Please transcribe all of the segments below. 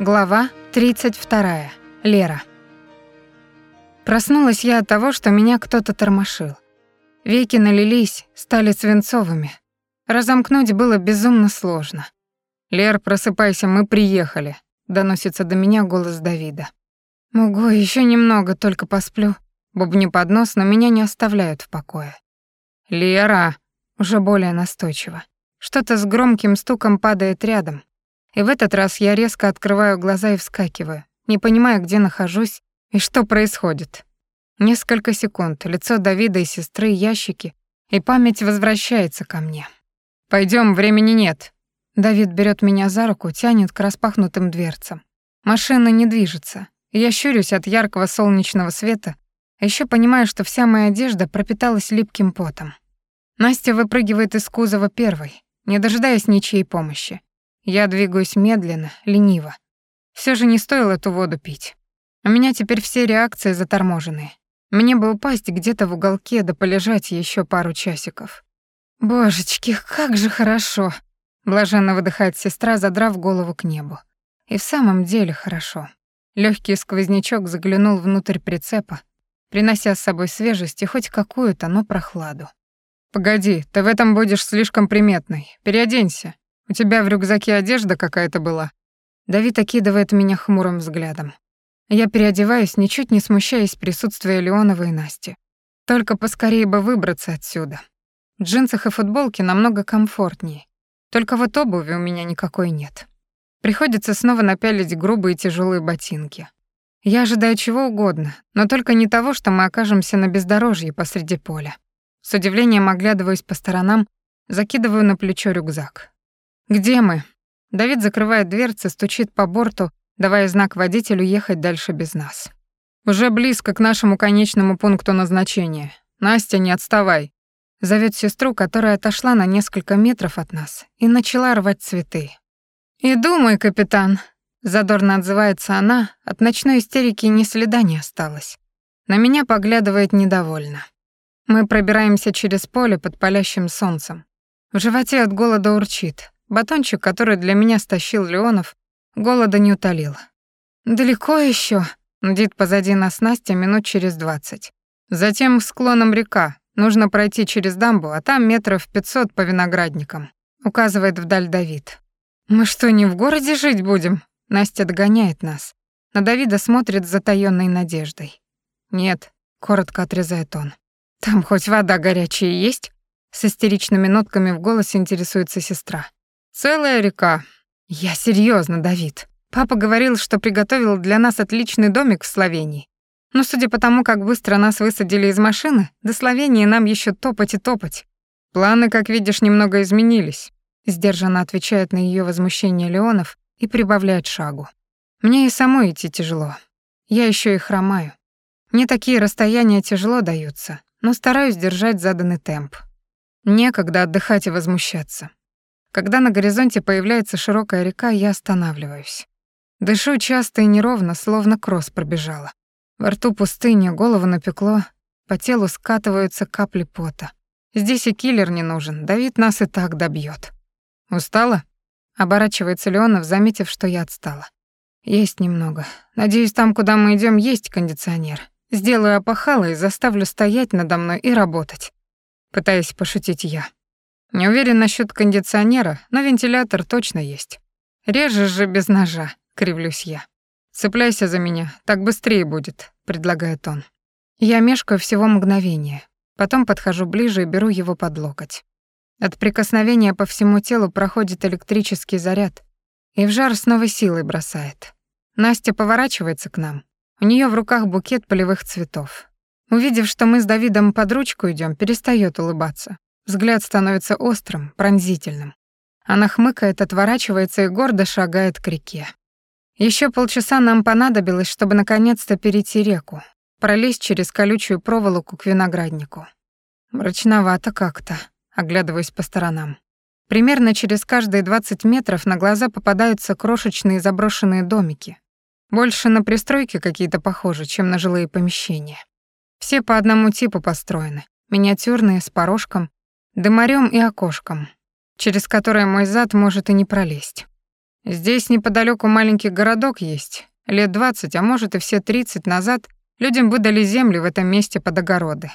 Глава 32. Лера. Проснулась я от того, что меня кто-то тормошил. Веки налились, стали свинцовыми. Разомкнуть было безумно сложно. «Лер, просыпайся, мы приехали», — доносится до меня голос Давида. «Могу, еще немного, только посплю». Бубню под нос, но меня не оставляют в покое. «Лера!» — уже более настойчиво. Что-то с громким стуком падает рядом, и в этот раз я резко открываю глаза и вскакиваю, не понимая, где нахожусь и что происходит. Несколько секунд, лицо Давида и сестры, ящики, и память возвращается ко мне. Пойдем, времени нет». Давид берет меня за руку, тянет к распахнутым дверцам. Машина не движется. Я щурюсь от яркого солнечного света, а еще понимаю, что вся моя одежда пропиталась липким потом. Настя выпрыгивает из кузова первой, не дожидаясь ничьей помощи. Я двигаюсь медленно, лениво. Все же не стоило эту воду пить. У меня теперь все реакции заторможенные. Мне бы упасть где-то в уголке да полежать еще пару часиков. «Божечки, как же хорошо!» Блаженно выдыхает сестра, задрав голову к небу. И в самом деле хорошо. Легкий сквознячок заглянул внутрь прицепа, принося с собой свежесть и хоть какую-то, но прохладу. «Погоди, ты в этом будешь слишком приметной. Переоденься. У тебя в рюкзаке одежда какая-то была?» Давид окидывает меня хмурым взглядом. Я переодеваюсь, ничуть не смущаясь присутствия Леонова и Насти. Только поскорее бы выбраться отсюда. В джинсах и футболке намного комфортнее. Только вот обуви у меня никакой нет. Приходится снова напялить грубые тяжелые ботинки. Я ожидаю чего угодно, но только не того, что мы окажемся на бездорожье посреди поля. С удивлением оглядываюсь по сторонам, закидываю на плечо рюкзак. «Где мы?» Давид закрывает дверцы, стучит по борту, давая знак водителю ехать дальше без нас. «Уже близко к нашему конечному пункту назначения. Настя, не отставай!» Зовет сестру, которая отошла на несколько метров от нас и начала рвать цветы. «Иду, мой капитан!» Задорно отзывается она, от ночной истерики ни следа не осталось. На меня поглядывает недовольно. Мы пробираемся через поле под палящим солнцем. В животе от голода урчит, Батончик, который для меня стащил Леонов, голода не утолил. «Далеко еще, Дит позади нас Настя минут через двадцать. Затем склоном река. Нужно пройти через дамбу, а там метров пятьсот по виноградникам», — указывает вдаль Давид. «Мы что, не в городе жить будем?» Настя догоняет нас. На Давида смотрит с затаённой надеждой. «Нет», — коротко отрезает он. «Там хоть вода горячая есть?» С истеричными нотками в голосе интересуется сестра. Целая река. Я серьезно, Давид. Папа говорил, что приготовил для нас отличный домик в Словении. Но судя по тому, как быстро нас высадили из машины, до Словении нам еще топать и топать. Планы, как видишь, немного изменились. Сдержанно отвечает на ее возмущение Леонов и прибавляет шагу. Мне и самой идти тяжело. Я еще и хромаю. Мне такие расстояния тяжело даются, но стараюсь держать заданный темп. Некогда отдыхать и возмущаться. Когда на горизонте появляется широкая река, я останавливаюсь. Дышу часто и неровно, словно кросс пробежала. Во рту пустыня, голову напекло, по телу скатываются капли пота. Здесь и киллер не нужен, Давид нас и так добьет. «Устала?» — оборачивается Леонов, заметив, что я отстала. «Есть немного. Надеюсь, там, куда мы идем, есть кондиционер. Сделаю опахало и заставлю стоять надо мной и работать». Пытаясь пошутить я. Не уверен насчет кондиционера, но вентилятор точно есть. Режешь же без ножа, кривлюсь я. Цепляйся за меня, так быстрее будет, предлагает он. Я мешкаю всего мгновение. Потом подхожу ближе и беру его под локоть. От прикосновения по всему телу проходит электрический заряд, и в жар с новой силой бросает. Настя поворачивается к нам. У нее в руках букет полевых цветов. Увидев, что мы с Давидом под ручку идем, перестает улыбаться. Взгляд становится острым, пронзительным. Она хмыкает, отворачивается и гордо шагает к реке. Еще полчаса нам понадобилось, чтобы наконец-то перейти реку, пролезть через колючую проволоку к винограднику. Мрачновато как-то, оглядываясь по сторонам. Примерно через каждые 20 метров на глаза попадаются крошечные заброшенные домики. Больше на пристройки какие-то похожи, чем на жилые помещения. Все по одному типу построены. Миниатюрные, с порожком, дымарем и окошком, через которое мой зад может и не пролезть. Здесь неподалеку маленький городок есть. Лет двадцать, а может и все тридцать назад людям выдали земли в этом месте под огороды.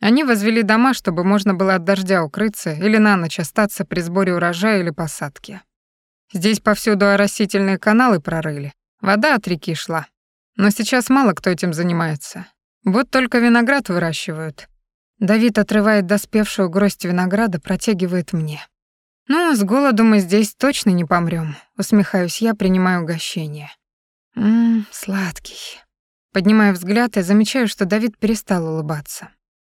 Они возвели дома, чтобы можно было от дождя укрыться или на ночь остаться при сборе урожая или посадке. Здесь повсюду оросительные каналы прорыли. Вода от реки шла. Но сейчас мало кто этим занимается. Вот только виноград выращивают. Давид отрывает доспевшую гроздь винограда, протягивает мне. «Ну, с голоду мы здесь точно не помрём», — усмехаюсь я, принимаю угощение. «Ммм, сладкий». Поднимаю взгляд и замечаю, что Давид перестал улыбаться.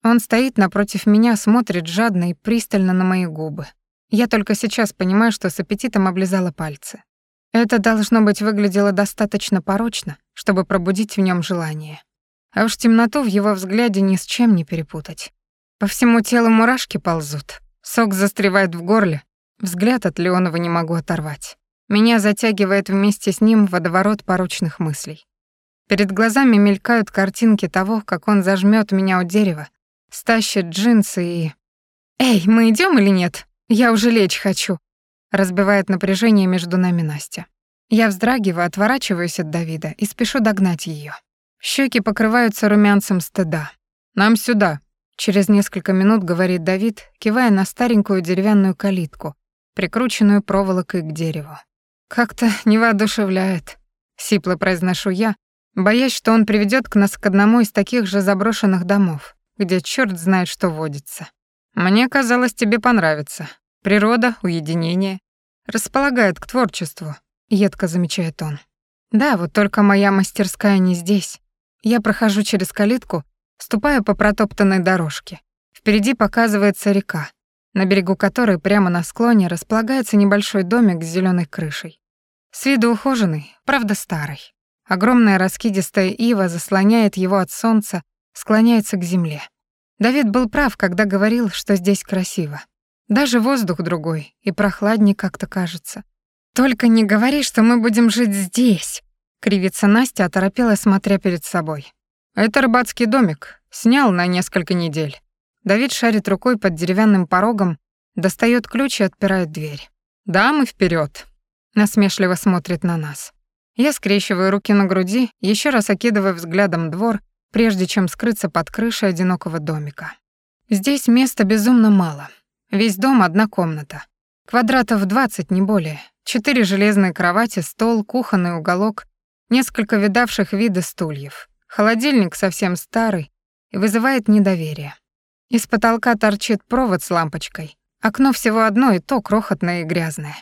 Он стоит напротив меня, смотрит жадно и пристально на мои губы. Я только сейчас понимаю, что с аппетитом облизала пальцы. Это должно быть выглядело достаточно порочно, чтобы пробудить в нем желание. А уж темноту в его взгляде ни с чем не перепутать. По всему телу мурашки ползут, сок застревает в горле, взгляд от Леонова не могу оторвать. Меня затягивает вместе с ним водоворот порочных мыслей. Перед глазами мелькают картинки того, как он зажмет меня у дерева, стащит джинсы и... «Эй, мы идем или нет? Я уже лечь хочу», — разбивает напряжение между нами Настя. Я вздрагиваю, отворачиваюсь от Давида и спешу догнать ее. Щеки покрываются румянцем стыда. «Нам сюда», — через несколько минут говорит Давид, кивая на старенькую деревянную калитку, прикрученную проволокой к дереву. «Как-то не воодушевляет», — сипло произношу я, боясь, что он приведет к нас к одному из таких же заброшенных домов где черт знает что водится. Мне казалось, тебе понравится. Природа, уединение. Располагает к творчеству, едко замечает он. Да, вот только моя мастерская не здесь. Я прохожу через калитку, ступаю по протоптанной дорожке. Впереди показывается река, на берегу которой прямо на склоне располагается небольшой домик с зеленой крышей. С виду ухоженный, правда старый. Огромная раскидистая ива заслоняет его от солнца, склоняется к земле. Давид был прав, когда говорил, что здесь красиво. Даже воздух другой и прохладнее как-то кажется. «Только не говори, что мы будем жить здесь!» Кривится Настя, оторопела, смотря перед собой. «Это рыбацкий домик. Снял на несколько недель». Давид шарит рукой под деревянным порогом, достает ключ и отпирает дверь. «Да, мы вперед. насмешливо смотрит на нас. Я скрещиваю руки на груди, еще раз окидывая взглядом двор прежде чем скрыться под крышей одинокого домика. Здесь места безумно мало. Весь дом — одна комната. Квадратов 20, не более. Четыре железные кровати, стол, кухонный уголок, несколько видавших виды стульев. Холодильник совсем старый и вызывает недоверие. Из потолка торчит провод с лампочкой. Окно всего одно, и то крохотное и грязное.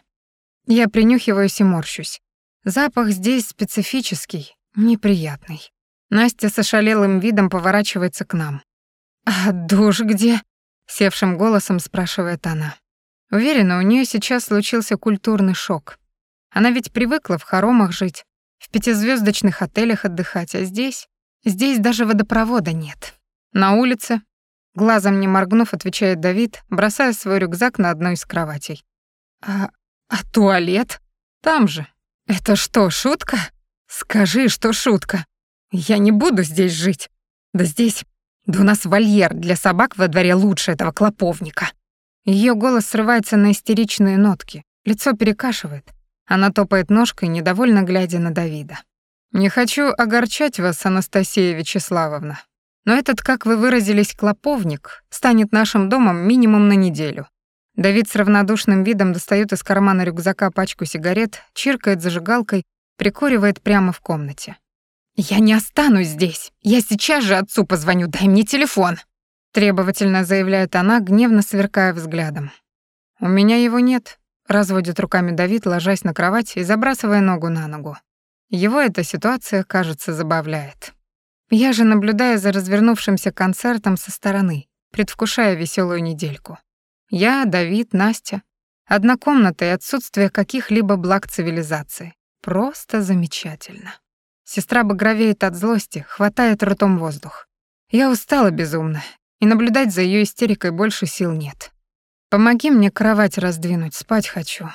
Я принюхиваюсь и морщусь. Запах здесь специфический, неприятный. Настя с ошалелым видом поворачивается к нам. «А душ где?» — севшим голосом спрашивает она. Уверена, у нее сейчас случился культурный шок. Она ведь привыкла в хоромах жить, в пятизвездочных отелях отдыхать, а здесь... Здесь даже водопровода нет. На улице, глазом не моргнув, отвечает Давид, бросая свой рюкзак на одну из кроватей. «А, а туалет? Там же. Это что, шутка? Скажи, что шутка. Я не буду здесь жить. Да здесь... Да у нас вольер для собак во дворе лучше этого клоповника. Ее голос срывается на истеричные нотки. Лицо перекашивает. Она топает ножкой, недовольно глядя на Давида. «Не хочу огорчать вас, Анастасия Вячеславовна, но этот, как вы выразились, клоповник станет нашим домом минимум на неделю». Давид с равнодушным видом достает из кармана рюкзака пачку сигарет, чиркает зажигалкой, прикуривает прямо в комнате. «Я не останусь здесь. Я сейчас же отцу позвоню, дай мне телефон», требовательно заявляет она, гневно сверкая взглядом. «У меня его нет», — разводит руками Давид, ложась на кровать и забрасывая ногу на ногу. Его эта ситуация, кажется, забавляет. Я же наблюдаю за развернувшимся концертом со стороны, предвкушая веселую недельку. Я, Давид, Настя. Одна комната и отсутствие каких-либо благ цивилизации. Просто замечательно. Сестра багровеет от злости, хватает ртом воздух. Я устала безумно, и наблюдать за ее истерикой больше сил нет. Помоги мне кровать раздвинуть, спать хочу.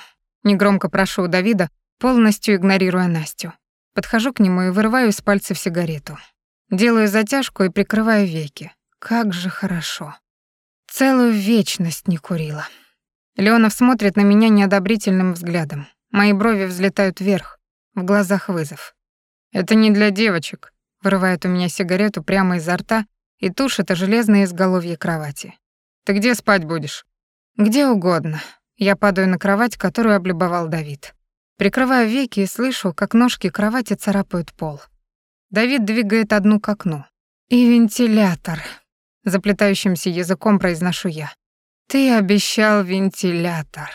Негромко прошу у Давида, полностью игнорируя Настю. Подхожу к нему и вырываю из пальцев сигарету. Делаю затяжку и прикрываю веки. Как же хорошо. Целую вечность не курила. Леонов смотрит на меня неодобрительным взглядом. Мои брови взлетают вверх, в глазах вызов. «Это не для девочек», — вырывает у меня сигарету прямо изо рта и тушит о железное изголовье кровати. «Ты где спать будешь?» «Где угодно». Я падаю на кровать, которую облюбовал Давид. Прикрываю веки и слышу, как ножки кровати царапают пол. Давид двигает одну к окну. «И вентилятор», — заплетающимся языком произношу я. «Ты обещал вентилятор».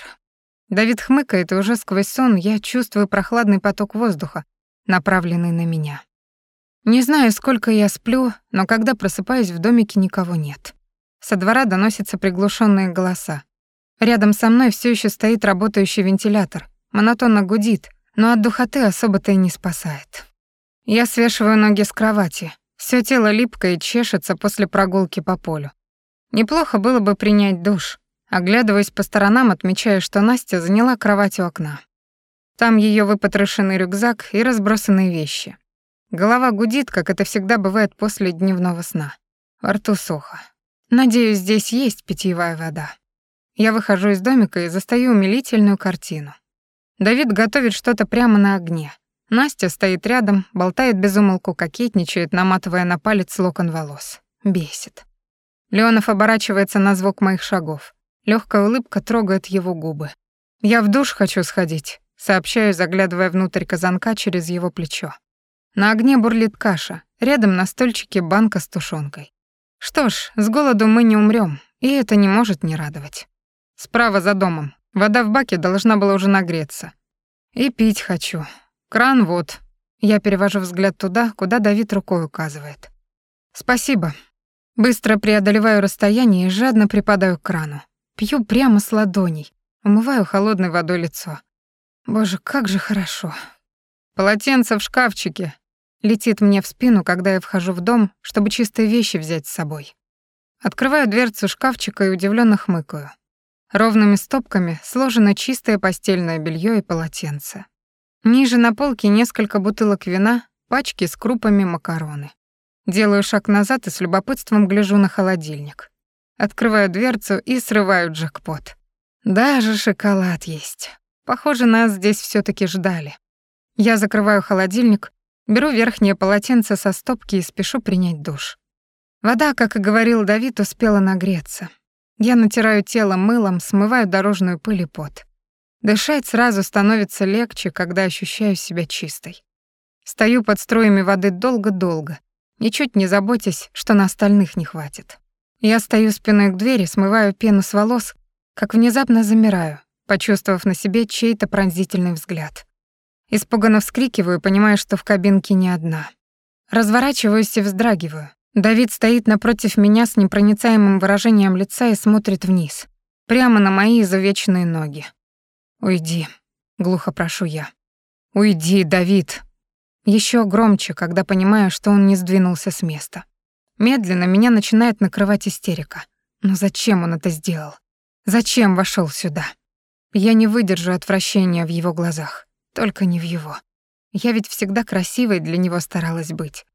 Давид хмыкает, и уже сквозь сон я чувствую прохладный поток воздуха, направленный на меня. Не знаю, сколько я сплю, но когда просыпаюсь, в домике никого нет. Со двора доносятся приглушенные голоса. Рядом со мной все еще стоит работающий вентилятор, монотонно гудит, но от духоты особо-то и не спасает. Я свешиваю ноги с кровати. Все тело липкое и чешется после прогулки по полю. Неплохо было бы принять душ. Оглядываясь по сторонам, отмечая, что Настя заняла кровать у окна. Там ее выпотрошенный рюкзак и разбросанные вещи. Голова гудит, как это всегда бывает после дневного сна. Во рту сухо. Надеюсь, здесь есть питьевая вода. Я выхожу из домика и застаю умилительную картину. Давид готовит что-то прямо на огне. Настя стоит рядом, болтает без умолку, кокетничает, наматывая на палец локон волос. Бесит. Леонов оборачивается на звук моих шагов. Легкая улыбка трогает его губы. «Я в душ хочу сходить», — сообщаю, заглядывая внутрь казанка через его плечо. На огне бурлит каша, рядом на стольчике банка с тушенкой. Что ж, с голоду мы не умрем, и это не может не радовать. Справа за домом. Вода в баке должна была уже нагреться. И пить хочу. Кран вот. Я перевожу взгляд туда, куда Давид рукой указывает. Спасибо. Быстро преодолеваю расстояние и жадно припадаю к крану. Пью прямо с ладоней, умываю холодной водой лицо. Боже, как же хорошо. Полотенце в шкафчике. Летит мне в спину, когда я вхожу в дом, чтобы чистые вещи взять с собой. Открываю дверцу шкафчика и удивленно хмыкаю. Ровными стопками сложено чистое постельное белье и полотенце. Ниже на полке несколько бутылок вина, пачки с крупами макароны. Делаю шаг назад и с любопытством гляжу на холодильник. Открываю дверцу и срываю джекпот. Даже шоколад есть. Похоже, нас здесь все таки ждали. Я закрываю холодильник, беру верхнее полотенце со стопки и спешу принять душ. Вода, как и говорил Давид, успела нагреться. Я натираю тело мылом, смываю дорожную пыль и пот. Дышать сразу становится легче, когда ощущаю себя чистой. Стою под струями воды долго-долго, ничуть не заботясь, что на остальных не хватит. Я стою спиной к двери, смываю пену с волос, как внезапно замираю, почувствовав на себе чей-то пронзительный взгляд. Испуганно вскрикиваю, понимая, что в кабинке не одна. Разворачиваюсь и вздрагиваю. Давид стоит напротив меня с непроницаемым выражением лица и смотрит вниз, прямо на мои изувеченные ноги. «Уйди», — глухо прошу я. «Уйди, Давид!» Еще громче, когда понимаю, что он не сдвинулся с места. Медленно меня начинает накрывать истерика. Но зачем он это сделал? Зачем вошел сюда? Я не выдержу отвращения в его глазах. Только не в его. Я ведь всегда красивой для него старалась быть.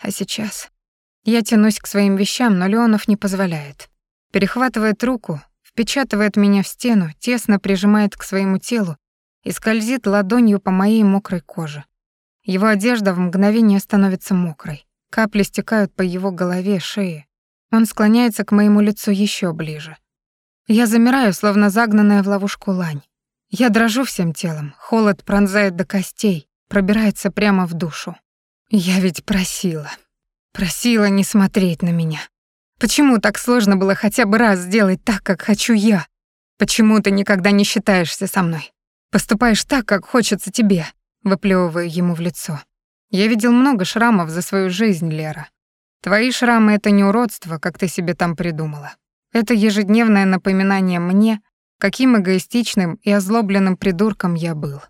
А сейчас... Я тянусь к своим вещам, но Леонов не позволяет. Перехватывает руку, впечатывает меня в стену, тесно прижимает к своему телу и скользит ладонью по моей мокрой коже. Его одежда в мгновение становится мокрой. Капли стекают по его голове, шее. Он склоняется к моему лицу еще ближе. Я замираю, словно загнанная в ловушку лань. Я дрожу всем телом, холод пронзает до костей, пробирается прямо в душу. Я ведь просила. Просила не смотреть на меня. Почему так сложно было хотя бы раз сделать так, как хочу я? Почему ты никогда не считаешься со мной? Поступаешь так, как хочется тебе, выплевываю ему в лицо. Я видел много шрамов за свою жизнь, Лера. Твои шрамы — это не уродство, как ты себе там придумала. Это ежедневное напоминание мне, каким эгоистичным и озлобленным придурком я был.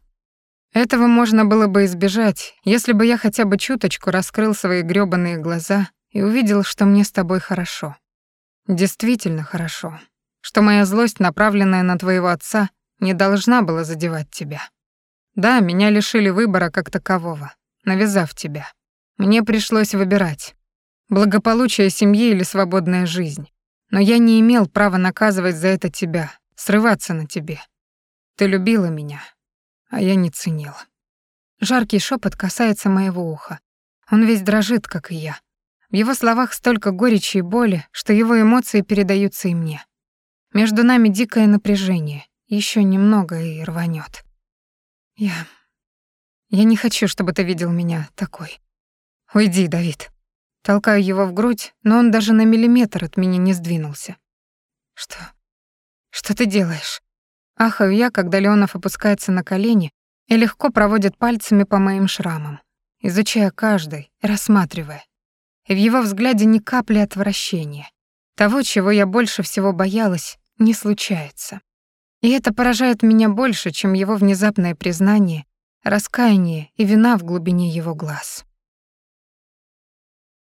Этого можно было бы избежать, если бы я хотя бы чуточку раскрыл свои грёбаные глаза и увидел, что мне с тобой хорошо. Действительно хорошо. Что моя злость, направленная на твоего отца, не должна была задевать тебя. Да, меня лишили выбора как такового, навязав тебя. Мне пришлось выбирать. Благополучие семьи или свободная жизнь. Но я не имел права наказывать за это тебя, срываться на тебе. Ты любила меня, а я не ценила. Жаркий шепот касается моего уха. Он весь дрожит, как и я. В его словах столько горечи и боли, что его эмоции передаются и мне. Между нами дикое напряжение. Еще немного и рванет. Я... Я не хочу, чтобы ты видел меня такой. Уйди, Давид. Толкаю его в грудь, но он даже на миллиметр от меня не сдвинулся. Что? Что ты делаешь? Ахаю я, когда Леонов опускается на колени и легко проводит пальцами по моим шрамам, изучая каждый, рассматривая. И в его взгляде ни капли отвращения. Того, чего я больше всего боялась, не случается. И это поражает меня больше, чем его внезапное признание, раскаяние и вина в глубине его глаз.